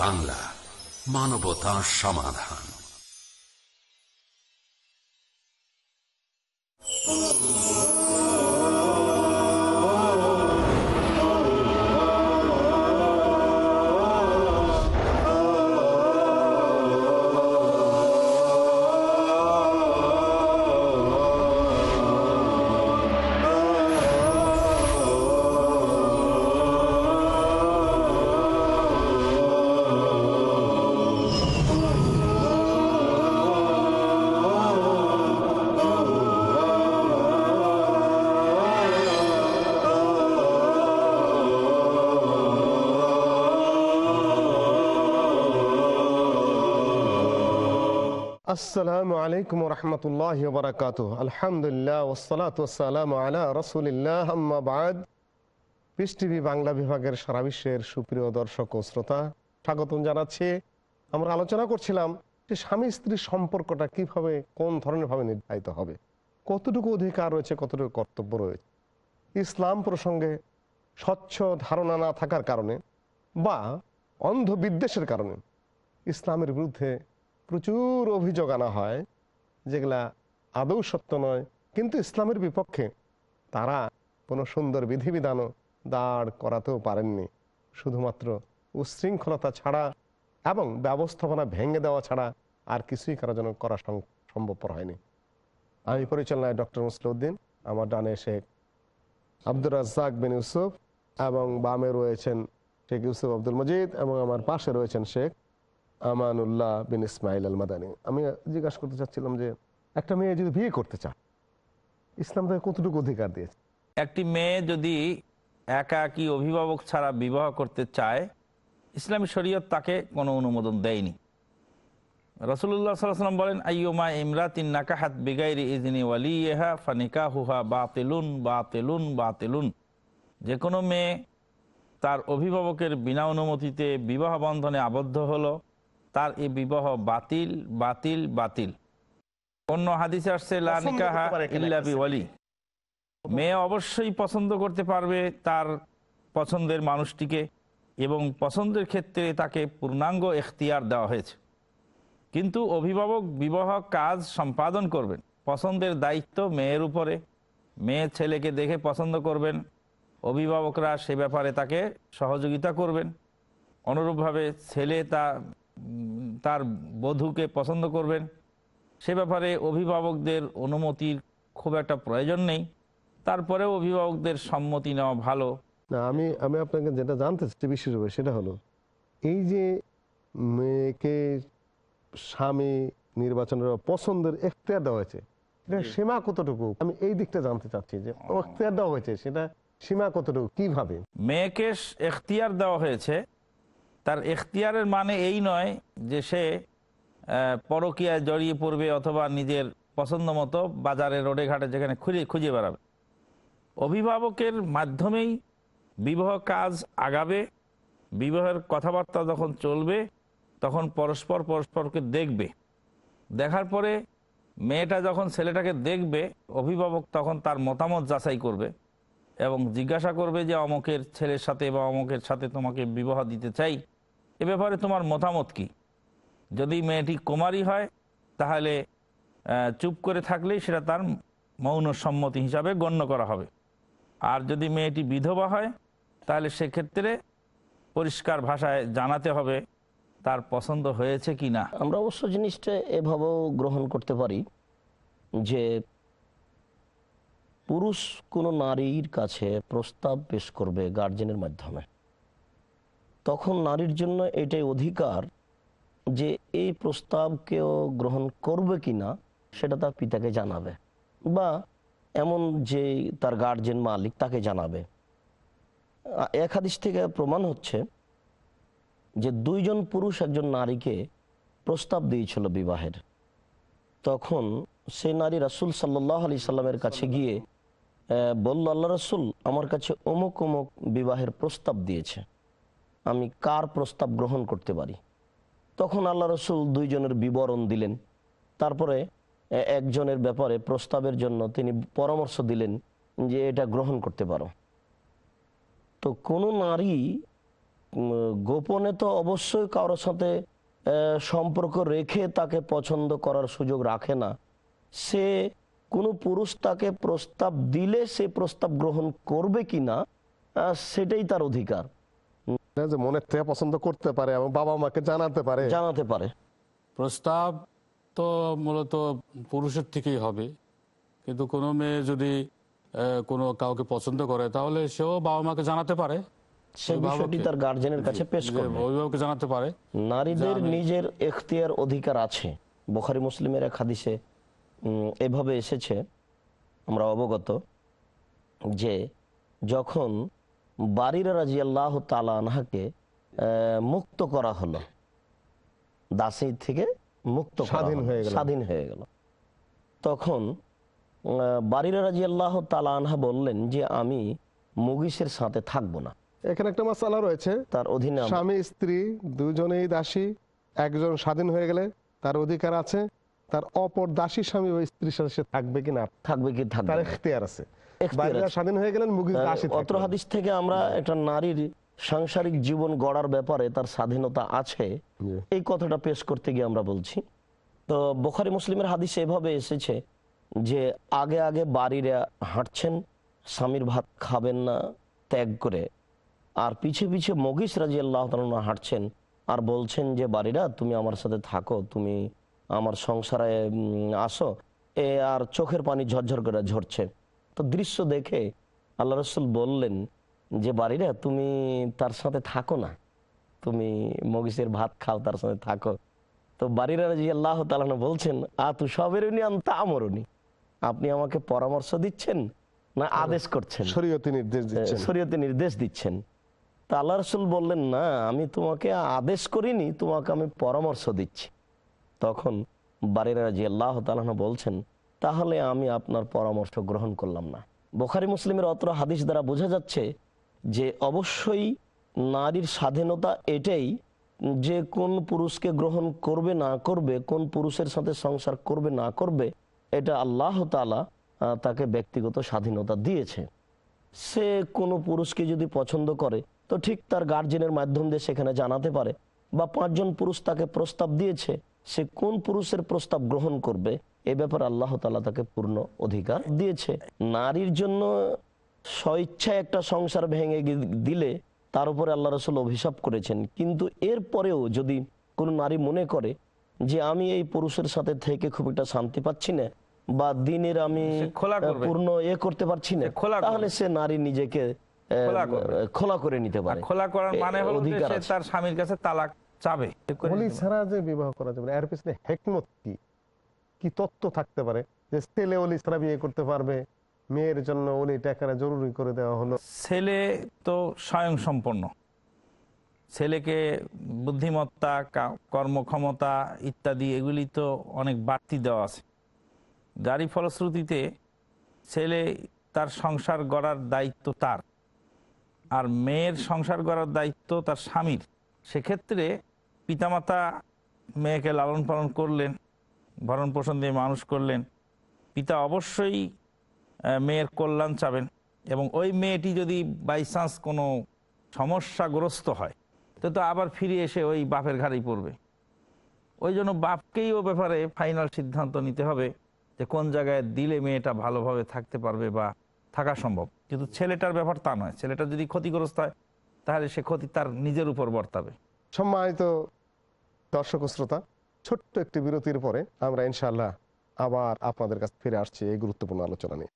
বাংলা মানবতা সমাধান। আসসালামু আলাইকুম রহমতুল্লাহ বরকাত আলহামদুলিল্লাহ ওসালাত ওসালাম আলা রসুলিল্লাহ আম্মাবাদ পিস টিভি বাংলা বিভাগের সারা বিশ্বের সুপ্রিয় দর্শক ও শ্রোতা, স্বাগতম জানাচ্ছি। আমরা আলোচনা করছিলাম যে স্বামী স্ত্রীর সম্পর্কটা কীভাবে, কোন ধরনের ভাবে নির্ধারিত হবে, কতটুকু অধিকার রয়েছে, কতটুকু কর্তব্য রয়েছে। ইসলাম প্রসঙ্গে স্বচ্ছ ধারণা না থাকার কারণে বা অন্ধ বিদ্বেষের কারণে ইসলামের বিরুদ্ধে প্রচুর অভিযোগ আনা হয়, যেগুলা আদৌ সত্য নয়। কিন্তু ইসলামের বিপক্ষে তারা কোনো সুন্দর বিধিবিধানও দাঁড় করাতেও পারেননি। শুধুমাত্র উশৃঙ্খলতা ছাড়া এবং ব্যবস্থাপনা ভেঙে দেওয়া ছাড়া আর কিছুই কারও জন্য করা সম্ভবপর হয়নি। আমি পরিচালনায় ডক্টর মুসলিউদ্দিন, আমার ডানে শেখ আব্দুর রাজ্জাক বিন ইউসুফ এবং বামে রয়েছেন শেখ ইউসুফ আব্দুল মজিদ এবং আমার পাশে রয়েছেন শেখ আমানুল্লাহ বিন ইসমাইল আল মাদানী আমি জিজ্ঞাসা করতে চাচ্ছিলাম যে, একটা মেয়ে যদি বিয়ে করতে চায়, ইসলাম তাকে কতটুকু অধিকার দিয়েছে? একটি মেয়ে যদি একা কি অভিভাবক ছাড়া বিবাহ করতে চায়, ইসলামী শরীয়ত তাকে কোনো অনুমোদন দেয়নি। রসুল্লাহ সাল্লাম বলেন, আইয়মা ইমরাতিন নাকাহাত বিগাইরি ইজনি ওয়ালিয়েহা ফানিকা হুহা বা তেলুন বা তেলুন বা তেলুন যে কোনো মেয়ে তার অভিভাবকের বিনা অনুমতিতে বিবাহ বন্ধনে আবদ্ধ হলো তার এই বিবাহ বাতিল বাতিল বাতিল। অন্য হাদিসে আসছে লানিকাহা ইল্লাবি ওয়ালি মেয়ে অবশ্যই পছন্দ করতে পারবে তার পছন্দের মানুষটিকে এবং পছন্দের ক্ষেত্রে তাকে পূর্ণাঙ্গ এখতিয়ার দেওয়া হয়েছে। কিন্তু অভিভাবক বিবাহ কাজ সম্পাদন করবেন। পছন্দের দায়িত্ব মেয়ের উপরে। মেয়ে ছেলেকে দেখে পছন্দ করবেন। অভিভাবকরা সে ব্যাপারে তাকে সহযোগিতা করবেন। অনুরূপভাবে ছেলে তা তার বধূকে পছন্দ করবেন সে ব্যাপারে অভিভাবকদের অনুমতির খুব একটা প্রয়োজন নেই। তারপরে অভিভাবকদের সম্মতি নেওয়া ভালো। না আমি আমি আপনাকে যেটা জানতে চাচ্ছি বিশেষভাবে সেটা হলো এই যে মেয়েকে স্বামী নির্বাচনের পছন্দের এখতিয়ার দেওয়া হয়েছে এটা সীমা কতটুকু? আমি এই দিকটা জানতে চাচ্ছি যে এখতিয়ার দেওয়া হয়েছে সেটা সীমা কতটুকু? কীভাবে? মেয়েকে এখতিয়ার দেওয়া হয়েছে তার এখতিয়ারের মানে এই নয় যে সে পরকিয়ায় জড়িয়ে পড়বে অথবা নিজের পছন্দ মতো বাজারে, রোডে, ঘাটে, যেখানে খুঁজে খুঁজে বেড়াবে। অভিভাবকের মাধ্যমেই বিবাহ কাজ আগাবে, বিবাহের কথাবার্তা যখন চলবে, তখন পরস্পর পরস্পরকে দেখবে। দেখার পরে মেয়েটা যখন ছেলেটাকে দেখবে, অভিভাবক তখন তার মতামত যাচাই করবে এবং জিজ্ঞাসা করবে যে, অমকের ছেলের সাথে বা অমকের সাথে তোমাকে বিবাহ দিতে চাই? এ ব্যাপারে তোমার মতামত কি? যদি মেয়েটি কুমারী হয়, তাহলে চুপ করে থাকলেই সেটা তার মৌন সম্মতি হিসাবে গণ্য করা হবে। আর যদি মেয়েটি বিধবা হয়, তাহলে সেক্ষেত্রে পরিষ্কার ভাষায় জানাতে হবে তার পছন্দ হয়েছে কি না। আমরা অবশ্য জিনিসটা এভাবেও গ্রহণ করতে পারি যে পুরুষ কোনো নারীর কাছে প্রস্তাব পেশ করবে গার্জেনের মাধ্যমে। তখন নারীর জন্য এটাই অধিকার যে এই প্রস্তাব কেউ গ্রহণ করবে কি না, সেটা তার পিতাকে জানাবে বা এমন যে তার গার্জেন মালিক তাকে জানাবে। এক থেকে প্রমাণ হচ্ছে যে দুইজন পুরুষ একজন নারীকে প্রস্তাব দিয়েছিল বিবাহের। তখন সে নারী রাসুল সাল্লাহ আলি সাল্লামের কাছে গিয়ে বলল, আল্লাহ রসুল, আমার কাছে অমুক অমুক বিবাহের প্রস্তাব দিয়েছে। আমি কার প্রস্তাব গ্রহণ করতে পারি? তখন আল্লাহ রসুল দুইজনের বিবরণ দিলেন। তারপরে একজনের ব্যাপারে প্রস্তাবের জন্য তিনি পরামর্শ দিলেন যে এটা গ্রহণ করতে পারো। তো কোনো নারী গোপনে তো অবশ্যই কারোর সাথে সম্পর্ক রেখে তাকে পছন্দ করার সুযোগ রাখে না। সে কোনো পুরুষ তাকে প্রস্তাব দিলে সে প্রস্তাব গ্রহণ করবে কি না সেটাই তার অধিকার। যে মনের থেকে পছন্দ করতে পারে এবং বাবা মাকে জানাতে পারে। জানাতে পারে। প্রস্তাব তো মূলত পুরুষের থেকেই হবে। কিন্তু কোনো মেয়ে যদি আহ, কোনো কাউকে পছন্দ করে তাহলে সেও বাবা মাকে জানাতে পারে। সেই বিষয়টি তার গার্জেনের কাছে পেশ যে করবে। অভিভাবককে জানাতে পারে। নারীদের নিজের এখতিয়ার অধিকার আছে। বোখারি মুসলিমের এক হাদিসে উম, এভাবে এসেছে। আমরা অবগত যে যখন বাড়িরা রাজি আল্লাহ তালা আনহাকে আহ, মুক্ত করা হলো। দাসী থেকে মুক্ত স্বাধীন হয়ে গেল। স্বাধীন হয়ে গেল। তখন বাড়িরা রাজি আল্লাহ তালা বললেন যে আমি মুগিসের সাথে থাকব না। এখানে একটা মাসালা রয়েছে। তার অধীনে স্বামী স্ত্রী দুজনেই দাসী একজন স্বাধীন হয়ে গেলে তার অধিকার আছে তার অপর দাসী স্বামী ওই স্ত্রীর সাথে সে থাকবে কিনা থাকবে কি থাকবে তার এখতিয়ার আছে। স্বাধীন হয়ে গেলেন অত্র হাদিস থেকে আমরা একটা নারীর সাংসারিক জীবন গড়ার ব্যাপারে তার স্বাধীনতা আছে। এই কথাটা পেশ করতে গিয়ে আমরা বলছি। তো বোখারি মুসলিমের হাদিসে এভাবে এসেছে যে আগে আগে বাড়িরা হাঁটছেন স্বামীর ভাত খাবেন না ত্যাগ করে। আর পিছে পিছে মগিস রাজি আল্লাহ হাঁটছেন আর বলছেন যে বাড়িরা তুমি আমার সাথে থাকো তুমি আমার সংসারে আসো। এ আর চোখের পানি ঝরঝর করে ঝরছে। তো দৃশ্য দেখে আল্লাহ রসুল বললেন যে বাড়িরা তুমি তার সাথে থাকো না। তুমি মগিসের ভাত খাও তার সাথে থাকো। তো বাড়িরা রাজি আল্লাহ তালানো বলছেন আ তু সবেরুনি তা আমরুনি আপনি আমাকে পরামর্শ দিচ্ছেন না আদেশ করছেন? শরীয়তি নির্দেশ দিচ্ছেন। শরীয়তে নির্দেশ দিচ্ছেন। তা আল্লাহ রসুল বললেন না আমি তোমাকে আদেশ করিনি তোমাকে আমি পরামর্শ দিচ্ছি। তখন বাড়িরা যে আল্লাহ তালাহ বলছেন তাহলে আমি আপনার পরামর্শ গ্রহণ করলাম না। বোখারি মুসলিমের অত্র হাদিস দ্বারা বোঝা যাচ্ছে যে অবশ্যই নারীর স্বাধীনতা এটাই যে কোন পুরুষকে গ্রহণ করবে না করবে, কোন পুরুষের সাথে সংসার করবে না করবে, এটা আল্লাহ তালা তাকে ব্যক্তিগত স্বাধীনতা দিয়েছে। সে কোনো পুরুষকে যদি পছন্দ করে, তো ঠিক তার গার্জেনের মাধ্যম দিয়ে সেখানে জানাতে পারে। বা পাঁচজন পুরুষ তাকে প্রস্তাব দিয়েছে, সে কোন পুরুষের প্রস্তাব গ্রহণ করবে এ ব্যাপারে আল্লাহ তালা তাকে পূর্ণ অধিকার দিয়েছে। নারীর জন্য স্বইচ্ছায় একটা সংসার ভেঙে দিলে তার উপরে আল্লাহ রসুল অভিশাপ করেছেন। কিন্তু এরপরেও যদি কোনো নারী মনে করে যে আমি এই পুরুষের সাথে থেকে খুব একটা শান্তি পাচ্ছি না বা দিনের আমি। পূর্ণ এ করতে পারছি না খোলা তাহলে সে নারী নিজেকে খোলা করে নিতে পারে। খোলা করার মানে হলো অধিকার তার স্বামীর কাছে তালাক চাবে। ছাড়া যে বিবাহ করা যাবে এর পিছনে হেকমত কি? কি তত্ত্ব থাকতে পারে? যে ছেলে অলি ছাড়া বিয়ে করতে পারবে, মেয়ের জন্য অলি টাকারা জরুরি করে দেওয়া হলো। ছেলে তো স্বয়ং সম্পন্ন ছেলেকে বুদ্ধিমত্তা কর্মক্ষমতা ইত্যাদি এগুলি তো অনেক বাড়তি দেওয়া আছে। যারই ফলশ্রুতিতে ছেলে তার সংসার গড়ার দায়িত্ব তার, আর মেয়ের সংসার গড়ার দায়িত্ব তার স্বামীর। সেক্ষেত্রে পিতামাতা মেয়েকে লালন পালন করলেন ভরণ পোষণ দিয়ে মানুষ করলেন। পিতা অবশ্যই মেয়ের কল্যাণ চাবেন এবং ওই মেয়েটি যদি বাই চান্স কোনো সমস্যাগ্রস্ত হয়, তো তো আবার ফিরে এসে ওই বাপের ঘাড়েই পড়বে। ওই জন্য বাপকেই ও ব্যাপারে ফাইনাল সিদ্ধান্ত নিতে হবে যে কোন জায়গায় দিলে মেয়েটা ভালোভাবে থাকতে পারবে বা থাকা সম্ভব। কিন্তু ছেলেটার ব্যাপার তা নয়। ছেলেটা যদি ক্ষতিগ্রস্ত হয়, তাহলে সে ক্ষতি তার নিজের উপর বর্তাবে। সম্মানিত দর্শক শ্রোতা ছোট্ট একটি বিরতির পরে আমরা ইনশাল্লাহ আবার আপনাদের কাছে ফিরে আসছি এই গুরুত্বপূর্ণ আলোচনা নিয়ে।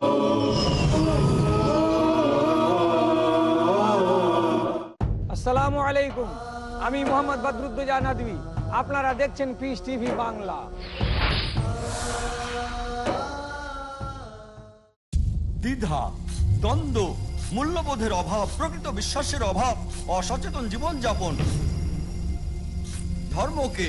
আসসালামু আলাইকুম। আমি মোহাম্মদ বদরুদ্দোজা নদী আপনারা দেখছেন পিস টিভি বাংলা। দ্বিধা দ্বন্দ্ব মূল্যবোধের অভাব প্রকৃত বিশ্বাসের অভাব অসচেতন জীবনযাপন। ধর্মকে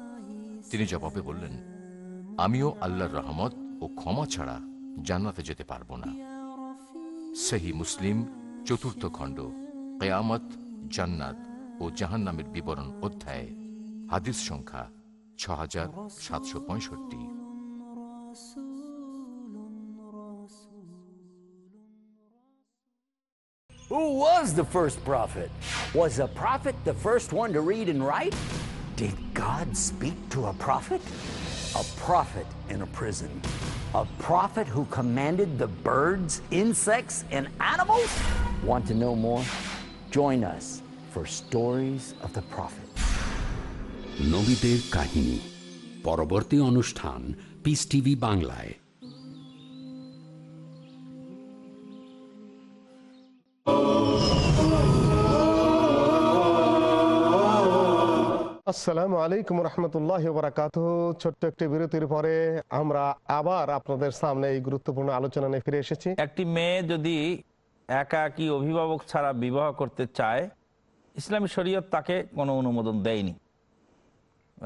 তিনি জবাবে বললেন, আমিও আল্লাহর রহমত ও ক্ষমা ছাড়া জান্নাতে যেতে পারব না সেহি মুসলিম, চতুর্থ খণ্ড, কেয়ামত, জান্নাত ও জাহান্নামের বিবরণ অধ্যায়ে, হাদিস সংখ্যা ছ হাজার সাতশো পঁয়ষট্টি Who was the first prophet? Was a prophet the first one to read and write? Did God speak to a prophet? A prophet in a prison. A prophet who commanded the birds, insects, and animals? Want to know more? Join us for Stories of the Prophet. নবীদের কাহিনী পরবর্তী অনুষ্ঠান piece TV বাংলায় আসসালামু আলাইকুম রহমতুল্লাহ বরাকাত ছোট্ট একটি বিরতির পরে আমরা আবার আপনাদের সামনে এই গুরুত্বপূর্ণ আলোচনা নিয়ে ফিরে এসেছি। একটি মেয়ে যদি একা কি অভিভাবক ছাড়া বিবাহ করতে চায়, ইসলামী শরীয়ত তাকে কোনো অনুমোদন দেয়নি।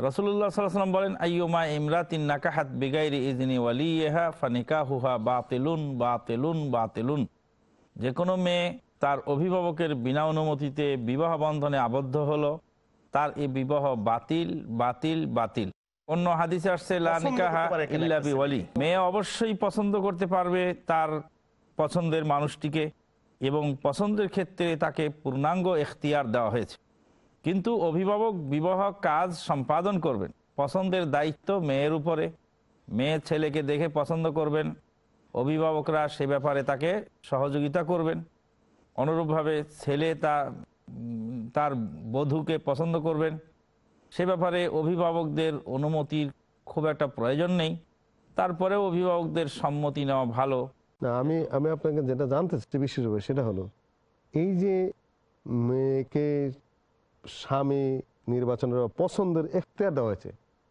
রসুল্লাহ সাল্লাম বলেন, আইয়ুমা ইমরাতিন নাকাহাত বিগাইরি ইজনি ওয়ালিয়েহা ফানিকা হুহা বাতেলুন বাতেলুন বাতেলুন। যে কোনো মেয়ে তার অভিভাবকের বিনা অনুমতিতে বিবাহ বন্ধনে আবদ্ধ হলো। তার এই বিবাহ বাতিল বাতিল বাতিল। অন্য হাদিসে আসছে মেয়ে অবশ্যই পছন্দ করতে পারবে তার পছন্দের মানুষটিকে এবং পছন্দের ক্ষেত্রে তাকে পূর্ণাঙ্গ এখতিয়ার দেওয়া হয়েছে। কিন্তু অভিভাবক বিবাহ কাজ সম্পাদন করবেন। পছন্দের দায়িত্ব মেয়ের উপরে। মেয়ে ছেলেকে দেখে পছন্দ করবেন। অভিভাবকরা সে ব্যাপারে তাকে সহযোগিতা করবেন। অনুরূপভাবে ছেলে তা তার বধূকে পছন্দ করবেন সে ব্যাপারে অভিভাবকদের অনুমতির খুব একটা প্রয়োজন নেই। তারপরেও অভিভাবকদের সম্মতি নেওয়া ভালো। না আমি আমি আপনাকে যেটা জানতে চাচ্ছি বিশেষভাবে সেটা হলো এই যে মেয়েকে স্বামী নির্বাচনের পছন্দের এখতিয়ার দেওয়া হয়েছে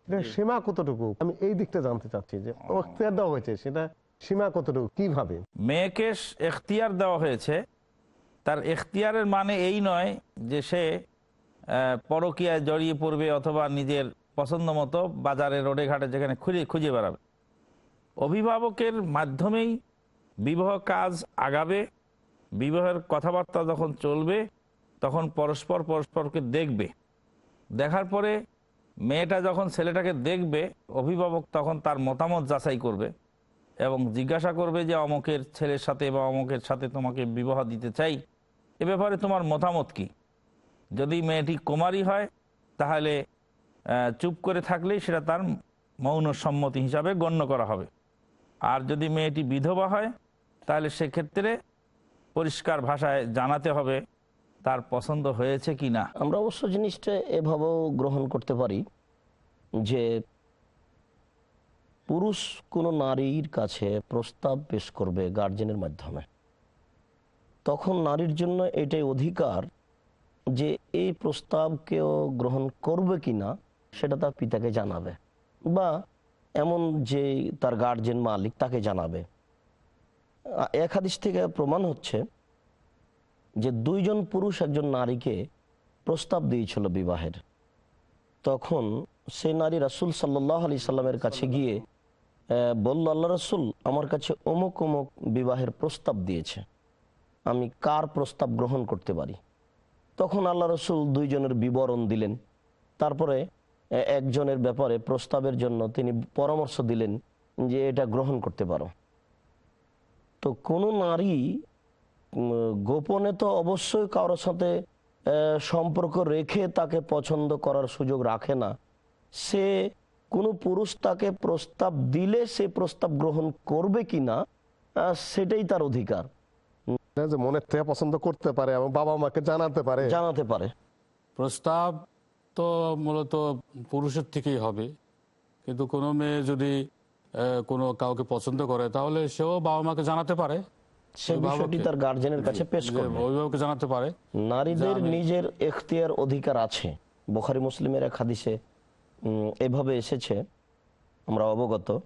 এটা সীমা কতটুকু? আমি এই দিকটা জানতে চাচ্ছি যে এখতিয়ার দেওয়া হয়েছে সেটা সীমা কতটুকু? কীভাবে মেয়েকে এখতিয়ার দেওয়া হয়েছে তার এখতিয়ারের মানে এই নয় যে সে পরকীয়ায় জড়িয়ে পড়বে অথবা নিজের পছন্দ মতো বাজারে, রোডে, ঘাটে যেখানে খুঁজে খুঁজে বেড়াবে। অভিভাবকের মাধ্যমেই বিবাহ কাজ আগাবে, বিবাহের কথাবার্তা যখন চলবে, তখন পরস্পর পরস্পরকে দেখবে। দেখার পরে মেয়েটা যখন ছেলেটাকে দেখবে, অভিভাবক তখন তার মতামত যাচাই করবে এবং জিজ্ঞাসা করবে যে অমকের ছেলের সাথে বা অমকের সাথে তোমাকে বিবাহ দিতে চাই এ ব্যাপারে তোমার মতামত কি? যদি মেয়েটি কুমারী হয়, তাহলে চুপ করে থাকলেই সেটা তার মৌন সম্মতি হিসাবে গণ্য করা হবে। আর যদি মেয়েটি বিধবা হয়, তাহলে সেক্ষেত্রে পরিষ্কার ভাষায় জানাতে হবে তার পছন্দ হয়েছে কি না। আমরা অবশ্য জিনিসটা এভাবেও গ্রহণ করতে পারি যে, পুরুষ কোনো নারীর কাছে প্রস্তাব পেশ করবে গার্জেনের মাধ্যমে। তখন নারীর জন্য এটাই অধিকার যে এই প্রস্তাব কেউ গ্রহণ করবে কি না, সেটা তার পিতাকে জানাবে বা এমন যে তার গার্জেন মালিক তাকে জানাবে। এক হাদিস থেকে প্রমাণ হচ্ছে যে দুইজন পুরুষ একজন নারীকে প্রস্তাব দিয়েছিল বিবাহের। তখন সে নারী রাসুল সাল্লাহ আলি সাল্লামের কাছে গিয়ে বলল, আল্লাহ রসুল, আমার কাছে অমুক অমুক বিবাহের প্রস্তাব দিয়েছে। আমি কার প্রস্তাব গ্রহণ করতে পারি? তখন আল্লাহ রসুল দুইজনের বিবরণ দিলেন। তারপরে একজনের ব্যাপারে প্রস্তাবের জন্য তিনি পরামর্শ দিলেন যে এটা গ্রহণ করতে পারো। তো কোনো নারী গোপনে তো অবশ্যই কারোর সাথে সম্পর্ক রেখে তাকে পছন্দ করার সুযোগ রাখে না। সে কোনো পুরুষ তাকে প্রস্তাব দিলে সে প্রস্তাব গ্রহণ করবে কি না সেটাই তার অধিকার। না যে মনের থেকে পছন্দ করতে পারে এবং বাবা মাকে জানাতে পারে। জানাতে পারে। প্রস্তাব তো মূলত পুরুষের থেকেই হবে। কিন্তু কোনো মেয়ে যদি আহ, কোনো কাউকে পছন্দ করে তাহলে সেও বাবা মাকে জানাতে পারে। সেই বিষয়টি তার গার্জেনের কাছে পেশ করবে। অভিভাবককে জানাতে পারে। নারীদের নিজের এখতিয়ার অধিকার আছে। বোখারি মুসলিমের এক হাদিসে উম, এভাবে এসেছে। আমরা অবগত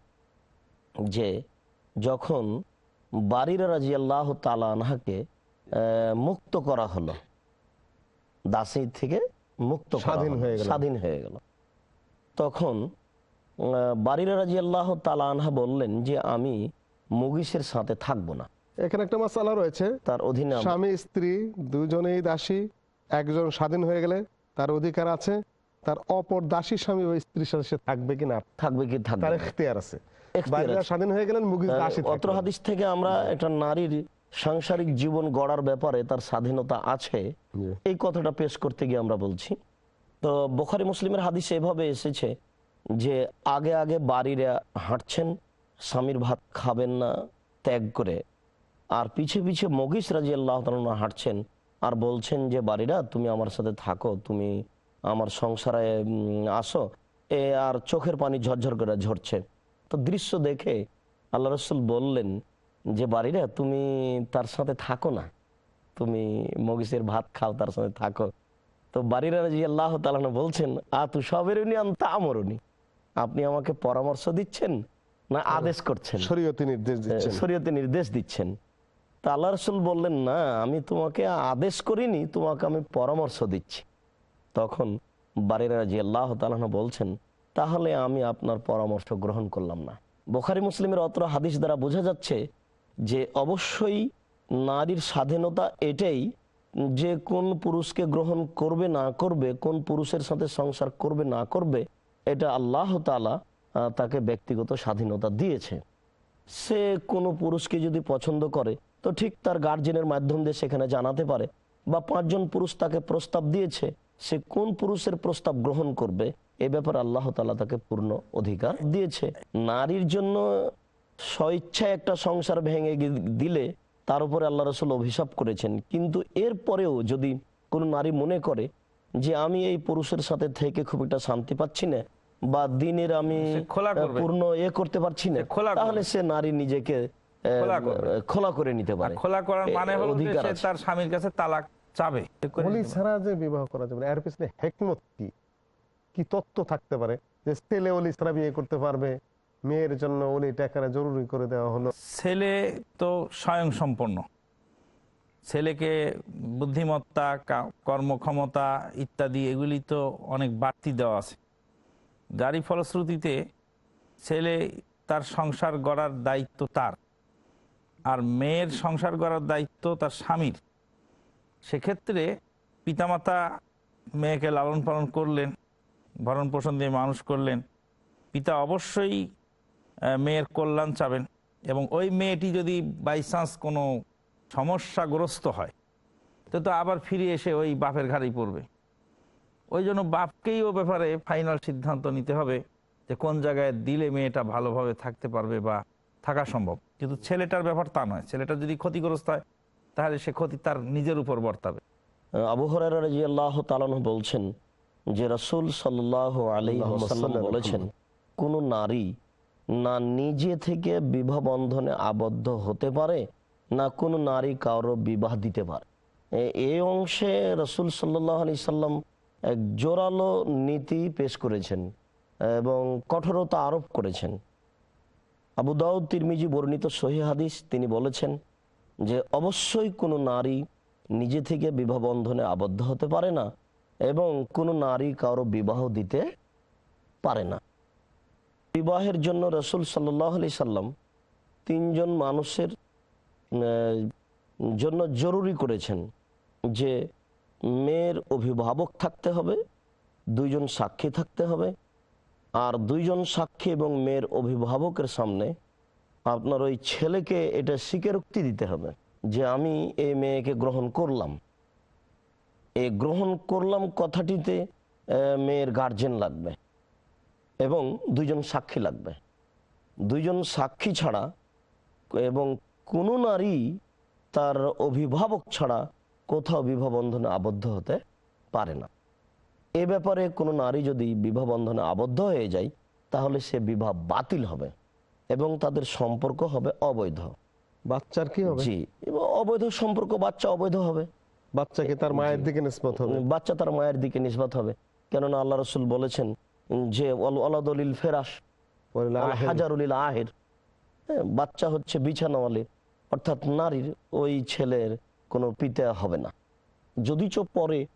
যে যখন বাড়ির রাজি আল্লাহ তালা আনহাকে আহ, মুক্ত করা হলো। দাসী থেকে মুক্ত স্বাধীন হয়ে গেল। স্বাধীন হয়ে গেল। তখন বাড়ির রাজি আল্লাহ তালা বললেন যে আমি মুগিসের সাথে থাকব না। এখানে একটা মাসালা রয়েছে। তার অধীনে স্বামী স্ত্রী দুজনেই দাসী একজন স্বাধীন হয়ে গেলে তার অধিকার আছে তার অপর দাসী স্বামী ওই স্ত্রীর সাথে সে থাকবে কি না থাকবে কি থাকবে তার এখতিয়ার আছে। স্বাধীন হয়ে গেলেন অত্র হাদিস থেকে আমরা একটা নারীর সাংসারিক জীবন গড়ার ব্যাপারে তার স্বাধীনতা আছে। এই কথাটা পেশ করতে গিয়ে আমরা বলছি। তো বোখারি মুসলিমের হাদিসে এভাবে এসেছে যে আগে আগে বাড়িরা হাঁটছেন স্বামীর ভাত খাবেন না ত্যাগ করে। আর পিছে পিছে মগিস রাজি আল্লাহ হাঁটছেন আর বলছেন যে বাড়িরা তুমি আমার সাথে থাকো তুমি আমার সংসারে আসো। এ আর চোখের পানি ঝরঝর করে ঝরছে। তো দৃশ্য দেখে আল্লাহ রসুল বললেন যে বাড়িরা তুমি তার সাথে থাকো না। তুমি মগিসের ভাত খাও তার সাথে থাকো। তো বাড়িরা রাজি আল্লাহ তালানো বলছেন আ তু সবেরুনি আনতা আমরুনি আপনি আমাকে পরামর্শ দিচ্ছেন না আদেশ করছেন? শরীয়তি নির্দেশ দিচ্ছেন। শরীয়তে নির্দেশ দিচ্ছেন। তা আল্লাহ রসুল বললেন না আমি তোমাকে আদেশ করিনি তোমাকে আমি পরামর্শ দিচ্ছি। তখন বাড়ির রাজি আল্লাহ তালানা বলছেন তাহলে আমি আপনার পরামর্শ গ্রহণ করলাম না। বোখারি মুসলিমের অত্র হাদিস দ্বারা বোঝা যাচ্ছে যে অবশ্যই নারীর স্বাধীনতা এটাই যে কোন পুরুষকে গ্রহণ করবে না করবে, কোন পুরুষের সাথে সংসার করবে না করবে, এটা আল্লাহ তালা তাকে ব্যক্তিগত স্বাধীনতা দিয়েছে। সে কোনো পুরুষকে যদি পছন্দ করে, তো ঠিক তার গার্জেনের মাধ্যম দিয়ে সেখানে জানাতে পারে। বা পাঁচজন পুরুষ তাকে প্রস্তাব দিয়েছে, সে কোন পুরুষের প্রস্তাব গ্রহণ করবে এ ব্যাপারে আল্লাহ তালা তাকে পূর্ণ অধিকার দিয়েছে। নারীর জন্য স্বইচ্ছায় একটা সংসার ভেঙে দিলে তার উপরে আল্লাহ রসুল অভিশাপ করেছেন। কিন্তু এরপরেও যদি কোনো নারী মনে করে যে আমি এই পুরুষের সাথে থেকে খুব একটা শান্তি পাচ্ছি না বা দিনের আমি। পূর্ণ এ করতে পারছি না তাহলে সে নারী নিজেকে খোলা করে নিতে পারে। খোলা করার মানে হলো অধিকার তার স্বামীর কাছে তালাক চাবে। ছাড়া যে বিবাহ করা যাবে এর পিছনে হেকমত কি? কি তত্ত্ব থাকতে পারে? যে ছেলে অলি ছাড়া বিয়ে করতে পারবে, মেয়ের জন্য অলি টাকারা জরুরি করে দেওয়া হলো। ছেলে তো স্বয়ং সম্পন্ন। ছেলেকে বুদ্ধিমত্তা কর্মক্ষমতা ইত্যাদি এগুলি তো অনেক বাড়তি দেওয়া আছে। যারই ফলশ্রুতিতে ছেলে তার সংসার গড়ার দায়িত্ব তার। আর মেয়ের সংসার গড়ার দায়িত্ব তার স্বামীর। সেক্ষেত্রে পিতামাতা মেয়েকে লালন পালন করলেন ভরণ পোষণ দিয়ে মানুষ করলেন। পিতা অবশ্যই মেয়ের কল্যাণ চাবেন এবং ওই মেয়েটি যদি বাই চান্স কোনো সমস্যাগ্রস্ত হয়, তো তো আবার ফিরে এসে ওই বাপের ঘাড়েই পড়বে। ওই জন্য বাপকেই ও ব্যাপারে ফাইনাল সিদ্ধান্ত নিতে হবে যে কোন জায়গায় দিলে মেয়েটা ভালোভাবে থাকতে পারবে বা থাকা সম্ভব। কিন্তু ছেলেটার ব্যাপার তা নয়। ছেলেটা যদি ক্ষতিগ্রস্ত হয়, তাহলে সে ক্ষতি তার নিজের উপর বর্তাবে। আবু হরারা রাজি আল্লাহ তালানহ বলছেন যে রসুল সাল্লাহ আলী বলেছেন কোন নারী না নিজে থেকে বিবাহ বন্ধনে আবদ্ধ হতে পারে না কোনো নারী কারও বিবাহ দিতে পারে। এই অংশে রসুল সাল্লাহ আলি সাল্লাম এক জোরালো নীতি পেশ করেছেন এবং কঠোরতা আরোপ করেছেন। আবু দাউদ তিরমিজি বর্ণিত সহি হাদিস তিনি বলেছেন যে অবশ্যই কোনো নারী নিজে থেকে বিবাহ বন্ধনে আবদ্ধ হতে পারে না এবং কোনো নারী কারও বিবাহ দিতে পারে না। বিবাহের জন্য রসুল সাল্লাহ আলি সাল্লাম তিনজন মানুষের জন্য জরুরি করেছেন যে মেয়ের অভিভাবক থাকতে হবে, দুইজন সাক্ষী থাকতে হবে, আর দুইজন সাক্ষী এবং মেয়ের অভিভাবকের সামনে আপনার ওই ছেলেকে এটা স্বীকারোক্তি দিতে হবে যে আমি এই মেয়েকে গ্রহণ করলাম। এই গ্রহণ করলাম কথাটিতে মেয়ের গার্জেন লাগবে এবং দুইজন সাক্ষী লাগবে। দুইজন সাক্ষী ছাড়া এবং কোনো নারী তার অভিভাবক ছাড়া কোথাও বিবাহ বন্ধনে আবদ্ধ হতে পারে না। এ ব্যাপারে কোনো নারী যদি বিবাহ বন্ধনে আবদ্ধ হয়ে যায় তাহলে সে বিবাহ বাতিল হবে এবং তাদের সম্পর্ক হবে অবৈধ। বাচ্চার কি হবে? জি এবং অবৈধ সম্পর্ক বাচ্চা অবৈধ হবে। বাচ্চাকে তার মায়ের দিকে নিষ্পত হবে। বাচ্চা তার মায়ের দিকে নিষ্পাত হবে। কেননা আল্লাহ রসুল বলেছেন যে অল- অলাদলিল ফেরাস হাজারুলিল আহের। হ্যাঁ, বাচ্চা হচ্ছে বিছানাওয়ালি। অর্থাৎ নারীর ওই ছেলের কোনো পিতা হবে না। যদি চো পরে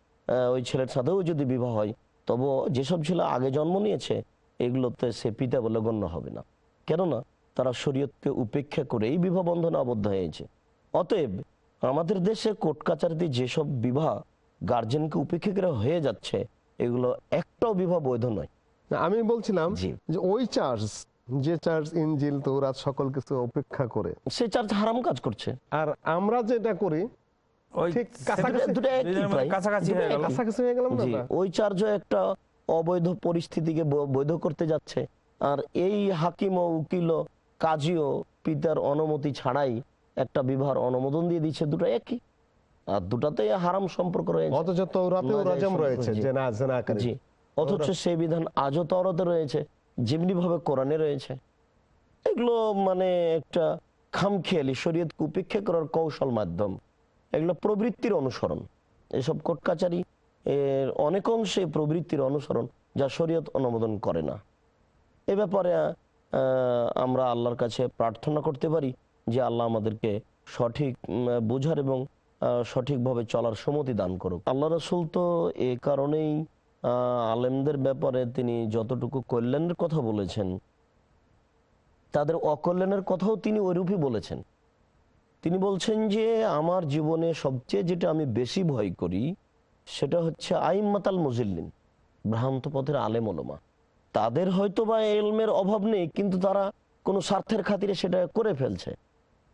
ওই ছেলের সাথেও যদি বিবাহ হয় তবু যেসব ছেলে আগে জন্ম নিয়েছে এগুলোতে সে পিতা বলে গণ্য হবে না। কেননা তারা শরীয়তকে উপেক্ষা করে এই বিবাহ বন্ধনে আবদ্ধ হয়েছে। অতএব আমাদের দেশে কোর্ট কাচারিতে যেসব বিবাহ গার্জেনকে উপেক্ষা করে হয়ে যাচ্ছে এগুলো একটাও বিবাহ বৈধ নয়। আমি বলছিলাম যে ওই চার্জ যে চার্জ ইনজিল তৌরাত সকল কিছু উপেক্ষা করে। সে চার্জ হারাম কাজ করছে। আর আমরা যেটা করি ওই ঠিক কাছাকাছি দুটো একই দুজনের মধ্যে প্রায়। কাছাকাছি হয়ে গেল। কাছাকাছি হয়ে গেলাম না জি আমরা? ওই চার্জও একটা অবৈধ পরিস্থিতিকে ব- বৈধ করতে যাচ্ছে। আর এই হাকিম ও উকিল ও কাজীও পিতার অনুমতি ছাড়াই একটা বিবাহের অনুমোদন দিয়ে দিচ্ছে দুটো একই। আর দুটাতেই হারাম সম্পর্ক রয়েছে। অথচ তৌরাতেও নাজায়েজ রয়েছে যে না জেনাকারী। জি। অথচ সেই বিধান আজও তরতে রয়েছে যেমনি ভাবে কোরআনে রয়েছে। এগুলো মানে একটা খামখেয়ালি শরীয়তকে উপেক্ষা করার কৌশল মাধ্যম। এগুলো প্রবৃত্তির অনুসরণ। এসব কোর্ট কাচারি এর অনেক অংশে প্রবৃত্তির অনুসরণ যা শরীয়ত অনুমোদন করে না। এ ব্যাপারে আহ, আমরা আল্লাহর কাছে প্রার্থনা করতে পারি। যে আল্লাহ আমাদেরকে সঠিক বোঝার এবং সঠিকভাবে চলার সমতি দান করুক। আল্লাহ রসুল তো এ কারণেই আলেমদের ব্যাপারে তিনি যতটুকু কল্যাণের কথা বলেছেন, তাদের অকল্যাণের কথাও তিনি ওইরূপই বলেছেন। তিনি বলছেন যে, আমার জীবনে সবচেয়ে যেটা আমি বেশি ভয় করি, সেটা হচ্ছে আইম্মাতাল মুজিল্লিন, ভ্রান্ত পথের আলেম ওলমা। তাদের হয়তো বা এলমের অভাব নেই, কিন্তু তারা কোনো স্বার্থের খাতিরে সেটা করে ফেলছে।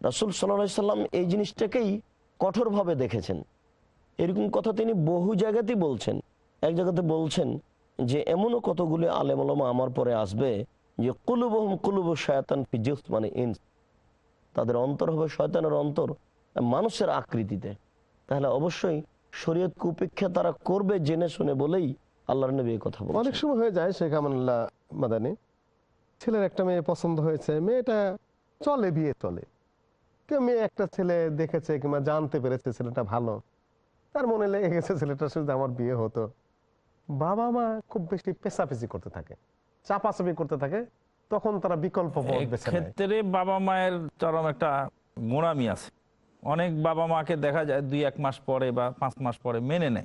রাসুল সাল্লাহ সাল্লাম এই জিনিসটাকেই কঠোরভাবে দেখেছেন। এরকম কথা তিনি বহু জায়গাতেই বলছেন। এক জায়গাতে বলছেন যে, এমনও কতগুলি আলেম ওলমা আমার পরে আসবে যে, কুলুবহম কুলুব শয়তান ফিজিউস মানে ইনস। তাদের অন্তর হবে শয়তানের অন্তর, মানুষের আকৃতিতে। তাহলে অবশ্যই শরীয়তকে উপেক্ষা তারা করবে জেনে শুনে বলেই আল্লাহর নবী কথা অনেক সময় হয়ে যায় শেখ আমানুল্লাহ মাদানি। ছেলের একটা মেয়ে পছন্দ হয়েছে, মেয়েটা চলে, বিয়ে চলে। কেউ মেয়ে একটা ছেলে দেখেছে কিংবা জানতে পেরেছে ছেলেটা ভালো? তার মনে লেগে গেছে ছেলেটার সাথে আমার বিয়ে হতো। বাবা মা খুব বেশি পেশাপেশি করতে থাকে চাপাচাপি করতে থাকে তখন তারা বিকল্প পথ ক্ষেত্রে বাবা মায়ের চরম একটা গোড়ামি আছে। অনেক বাবা মাকে দেখা যায় দুই এক মাস পরে বা পাঁচ মাস পরে মেনে নেয়।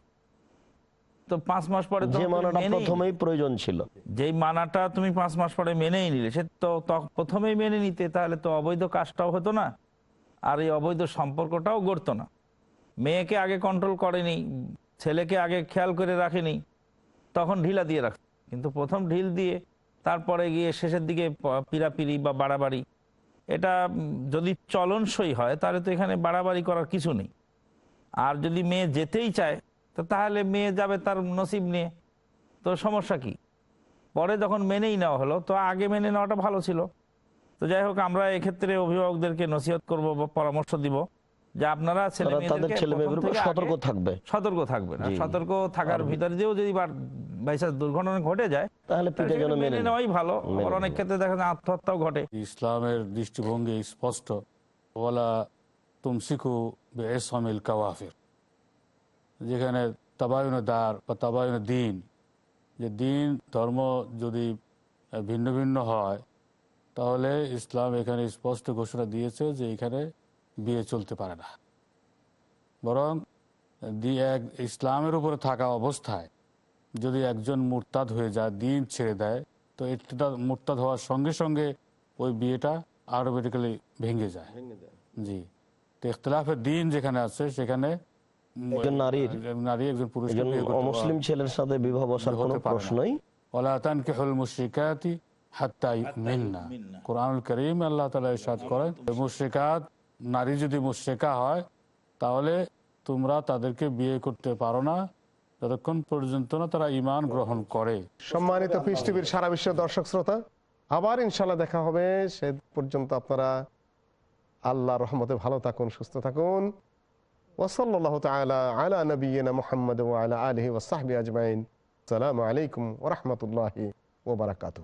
তো পাঁচ মাস পরে যে মানাটা প্রথমেই প্রয়োজন ছিল। যেই মানাটা তুমি পাঁচ মাস পরে মেনেই নিলে সে তো ত- প্রথমেই মেনে নিতে তাহলে তো অবৈধ কাজটাও হতো না। আর এই অবৈধ সম্পর্কটাও গড়তো না। মেয়েকে আগে কন্ট্রোল করেনি, ছেলেকে আগে খেয়াল করে রাখেনি, তখন ঢিলা দিয়ে রাখত। কিন্তু প্রথম ঢিল দিয়ে তারপরে গিয়ে শেষের দিকে প- পিড়াপিড়ি বা বাড়াবাড়ি, এটা যদি চলনসই হয়, তাহলে তো এখানে বাড়াবাড়ি করার কিছু নেই। আর যদি মেয়ে যেতেই চায়, তো তাহলে মেয়ে যাবে তার নসিব নিয়ে। তো সমস্যা কি? পরে যখন মেনেই নেওয়া হলো, তো আগে মেনে নেওয়াটা ভালো ছিল। তো যাই হোক আমরা এক্ষেত্রে অভিভাবকদেরকে নসিহত করব বা পরামর্শ দিব যে আপনারা সতর্ক থাকবে। সতর্ক থাকবে না। সতর্ক থাকার ভিতরে দিয়েও যদি দুর্ঘটনা ঘটে যায় তাহলে মেনে। নেওয়াই ভালো। আবার অনেক ক্ষেত্রে দেখা যায় আত্মহত্যাও ঘটে। ইসলামের দৃষ্টিভঙ্গি স্পষ্ট। ওলা তুমসিকু বেসমিল কাওয়াফির। যেখানে তাবায়ুন দার বা তাবায়ুন দিন। যে দিন ধর্ম যদি ভিন্ন ভিন্ন হয় তাহলে ইসলাম এখানে স্পষ্ট ঘোষণা দিয়েছে যে এখানে বিয়ে চলতে পারে না। বরং এক ইসলামের উপরে থাকা অবস্থায় যদি একজন মুরতাদ হয়ে যায় দিন ছেড়ে দেয় তো এটা মুরতাদ হওয়ার সঙ্গে সঙ্গে ওই বিয়েটা অটোমেটিক্যালি ভেঙে যায়। জি। তো ইখতলাফের দিন যেখানে আছে সেখানে উম, একজন নারীর নারী একজন পুরুষ একজন ছেলের সাথে বিবাহ বসার কোনো প্রশ্নই ওলা তানকিহুল মুশরিকাতি হাত্তা কোরআনুল কারীম আল্লাহ তাআলা ইরশাদ করেন মুশরিকাত নারী যদি মুশরিকা হয় তাহলে তোমরা তাদেরকে বিয়ে করতে পারো না। যতক্ষণ পর্যন্ত না তারা ইমান গ্রহণ করে। সম্মানিত পিস টিভির সারা বিশ্বের দর্শক শ্রোতা আবার ইনশাল্লাহ দেখা হবে। সে পর্যন্ত আপনারা আল্লাহ রহমতে ভালো থাকুন সুস্থ থাকুন। ওসল্লাহ তালা আলা নবীনা মোহাম্মদ আলা আলহি ওসাহবি আজমাইন। সালামু আলাইকুম ওরহমতুল্লাহি ওবরাকাতু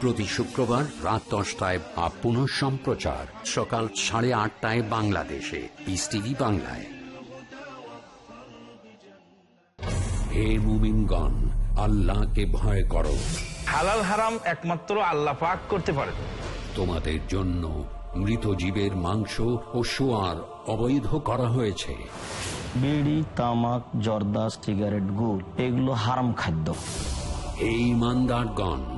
প্রতি শুক্রবার রাত দশটায় বা পুনঃ সম্প্রচার সকাল সাড়ে আটটায় বাংলাদেশে। পিস টিভি বাংলায়। হে মুমিনগণ আল্লাহকে ভয় করো। হালাল হারাম একমাত্র আল্লাহ পাক করতে পারে। তোমাদের জন্য মৃত জীবের মাংস ও সোয়ার অবৈধ করা হয়েছে। বিড়ি তামাক জর্দা সিগারেট গুড় এগুলো হারাম খাদ্য। এই ইমানদারগণ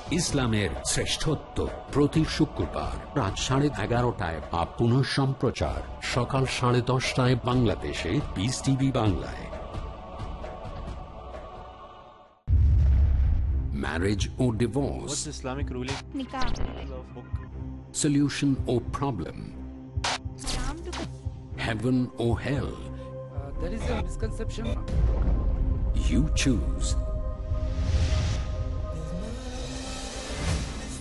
ইসলামের শ্রেষ্ঠত্ব প্রতি শুক্রবার রাত সাড়ে এগারোটায় বা পুনঃ সম্প্রচার সকাল সাড়ে দশটায় বাংলাদেশে পিস টিভি বাংলায় marriage or divorce, What's Islamic ruling? solution or problem, heaven or hell. uh, there is a misconception. You choose.